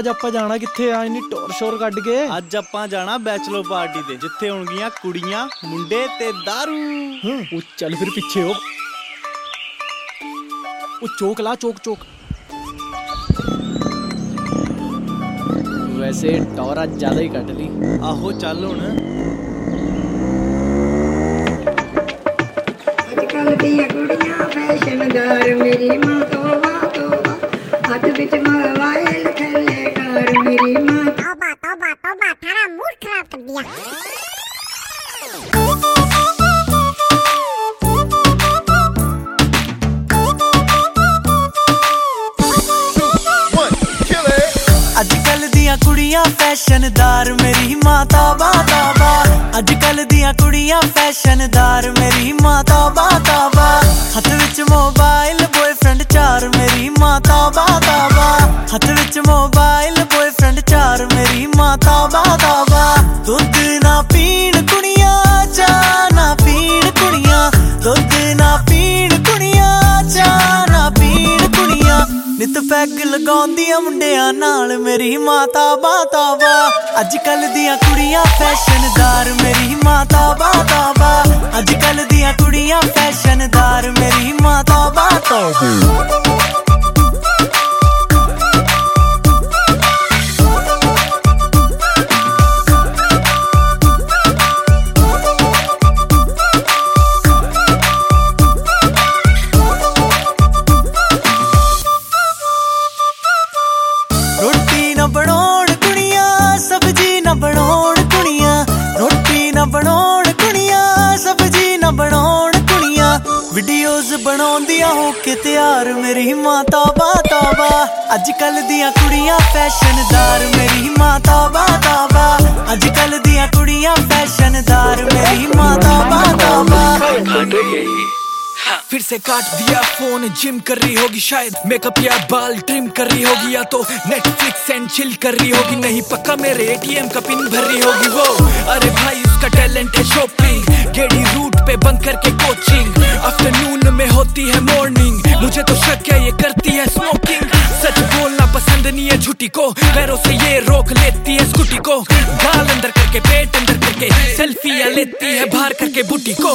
ਅੱਜ ਆਪਾਂ ਜਾਣਾ ਕਿੱਥੇ ਆ? ਇੰਨੀ ਟੋਰ ਸ਼ੋਰ ਕੱਢ ਕੇ। ਅੱਜ ਆਪਾਂ ਜਾਣਾ ਬੈਚਲਰ ਪਾਰਟੀ ਤੇ ਜਿੱਥੇ ਹੋਣਗੀਆਂ ਕੁੜੀਆਂ ਮੁੰਡੇ ਤੇ ਦਾਰੂ। ਹਾਂ। ਉਹ ਚੱਲ ਫਿਰ ਪਿੱਛੇ ਹੋ। ਉਹ ਚੋਕ ਲਾ ਚੋਕ ਚੋਕ। ਵੈਸੇ ਟੌਰਾ ਜ਼ਿਆਦਾ ਹੀ ਕੱਢ ਲਈ। ਆਹੋ ਚੱਲ ਹੁਣ। ਅੱਜ ਕੱਲ ਦੀਆਂ ਕੁੜੀਆਂ ਫੈਸ਼ਨਦਾਰ ਮੇਰੀ ਮਾਂ ਤੋਬਾ ਤੋਬਾ ਹੱਥ ਵਿੱਚ फैशनदार मेरी माता बाबा अजकल दिया कुड़ियाँ फैशनदार। ਕੁੜੀਆਂ ਪੈਗ ਲਗਾਉਂਦੀਆਂ ਮੁੰਡਿਆਂ ਨਾਲ ਮੇਰੀ ਮਾਤਾ ਬਾਤਾ ਵਾ। ਅੱਜ ਕੱਲ ਦੀਆਂ ਕੁੜੀਆਂ ਫੈਸ਼ਨਦਾਰ ਮੇਰੀ ਮਾਤਾ ਬਾਤਾ ਵਾ। ਅੱਜ ਕੱਲ ਦੀਆਂ ਕੁੜੀਆਂ ਫੈਸ਼ਨਦਾਰ ਵੀਡੀਓਜ਼ ਬਣਾਉਂਦੀਆਂ ਹੋ ਕੇ ਤਿਆਰ ਮੇਰੀ ਮਾਤਾ ਬਾਤਾ ਬਾ ਅੱਜ ਕੱਲ ਦੀਆਂ ਕੁੜੀਆਂ ਫੈਸ਼ਨਦਾਰ ਮੇਰੀ ਮਾਤਾ ਬਾਤਾ ਬਾ ਅੱਜ ਕੱਲ ਦੀਆਂ ਕੁੜੀਆਂ ਫੈਸ਼ਨਦਾਰ ਮੇਰੀ ਮਾਤਾ ਬਾਤਾ ਬਾ फिर से काट दिया फोन जिम कर रही होगी शायद मेकअप या बाल ट्रिम कर रही होगी या तो नेटफ्लिक्स एंड चिल कर रही होगी नहीं पक्का मेरे एटीएम का पिन भर रही होगी वो अरे भाई उसका टैलेंट है शॉपिंग गेड़ी रूट पे बंद करके कोचिंग करती है मॉर्निंग मुझे तो शक है ये करती है स्मोकिंग सच बोलना पसंद नहीं है झूठी को। पैरों से ये रोक लेती है स्कूटी को। गाल अंदर करके, पेट अंदर करके सेल्फिया लेती है बाहर करके बूटी को।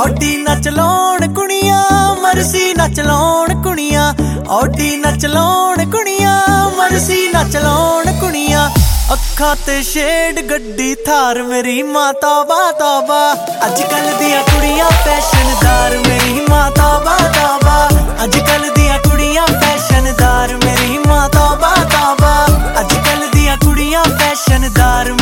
ऑडी न चलाउन कुनिया मरसी न चलाउन कुनिया ऑडी न चलाउन कुनिया मरसी न चलाउन ਅੱਖਾਂ ਤੇ ਸ਼ੇਡ ਗੱਡੀ ਥਾਰ ਮੇਰੀ ਮਾਤਾ ਬਾਤਾ ਬਾ ਅੱਜ ਕੱਲ ਦੀਆਂ ਕੁੜੀਆਂ ਫੈਸ਼ਨਦਾਰ ਮੇਰੀ ਮਾਤਾ ਬਾਤਾ ਬਾ ਅੱਜ ਕੱਲ ਦੀਆਂ ਕੁੜੀਆਂ ਫੈਸ਼ਨਦਾਰ ਮੇਰੀ ਮਾਤਾ ਬਾਤਾ ਬਾ ਅੱਜ ਕੱਲ ਦੀਆਂ ਕੁੜੀਆਂ ਫੈਸ਼ਨਦਾਰ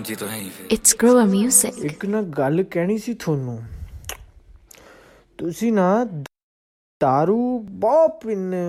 ਹਾਂਜੀ ਤੋਂ ਹੈ ਹੀ ਫਿਰ ਇਟਸ ਗਰੋਅਰ ਮਿਊਜ਼ਿਕ ਇੱਕ ਨਾ ਗੱਲ ਕਹਿਣੀ ਸੀ ਤੁਹਾਨੂੰ। ਤੁਸੀਂ ਨਾ दारू ਬਹੁਤ ਪੀਂਦੇ